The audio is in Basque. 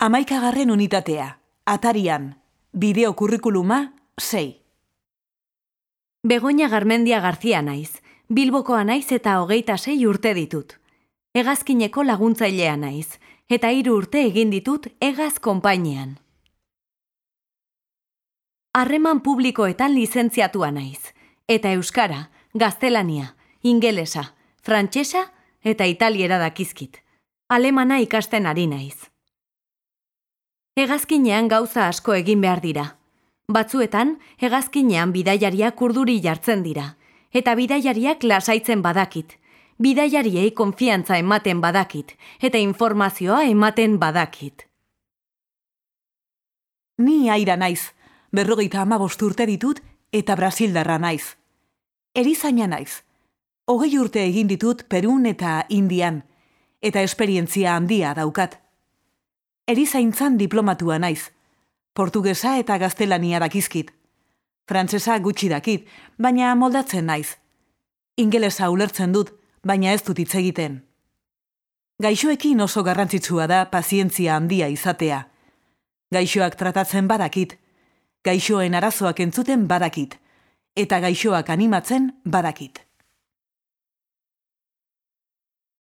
Amaikagarren unitatea, atarian, bideo kurrikuluma, sei. Begoña Garmendia Garzia naiz, Bilbokoa naiz eta hogeita sei urte ditut. Hegazkineko laguntzailea naiz, eta hiru urte egin ditut egaz konpainian. Harreman publikoetan lizentziatua naiz, eta euskara, gaztelania, ingelesa, frantsesa eta italiera dakizkit. Alemana ikasten ari naiz. Hegazkinean gauza asko egin behar dira. Batzuetan, hegazkinean bidaiariak urduri jartzen dira, eta bidaiariak lasaitzen badakit. Bidaiariei konfiantza ematen badakit, eta informazioa ematen badakit. Ni aira naiz, berrogeita ama urte ditut eta Brasildarra naiz. Erizaina naiz. Hogei urte egin ditut Perun eta Indian, eta esperientzia handia daukat erizaintzan diplomatua naiz. Portugesa eta gaztelania dakizkit. Frantsesa gutxi dakit, baina moldatzen naiz. Ingelesa ulertzen dut, baina ez dut hitz egiten. Gaixoekin oso garrantzitsua da pazientzia handia izatea. Gaixoak tratatzen badakit, gaixoen arazoak entzuten badakit, eta gaixoak animatzen badakit.